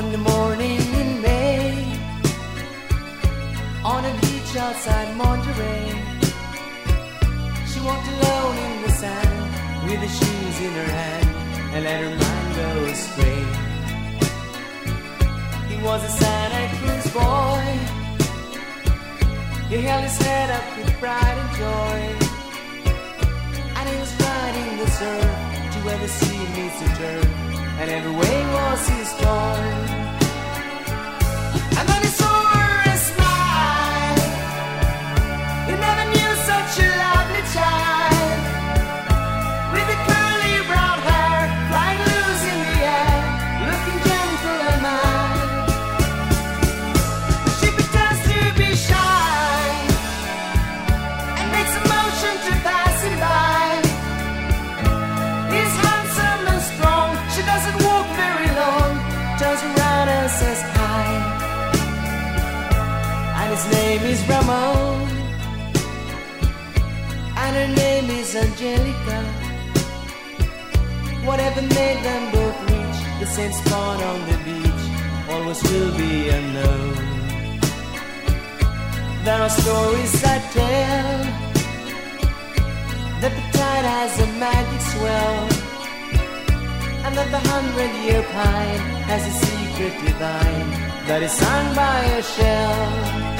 on the morning in May on a beach outside Monterey. She walked alone in the sand with her shoes in her hand and let her mind go astray. He was a Santa Cruz boy. He held his head up with pride and joy, and he was riding the surf to where the sea meets the turf, and every wave was his his name is Ramon. And her name is Angelica. Whatever made them both reach the same spot on the beach, always will be unknown. There are stories that tell that the tide has a magic swell, and that the hundred year pine has a secret divine that is sung by a shell.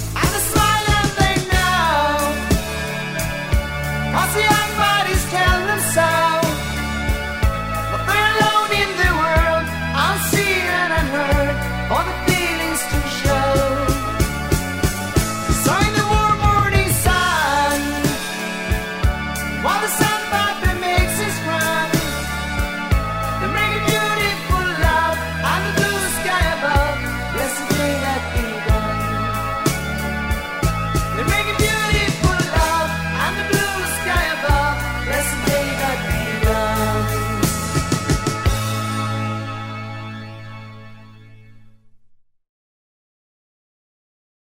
Cause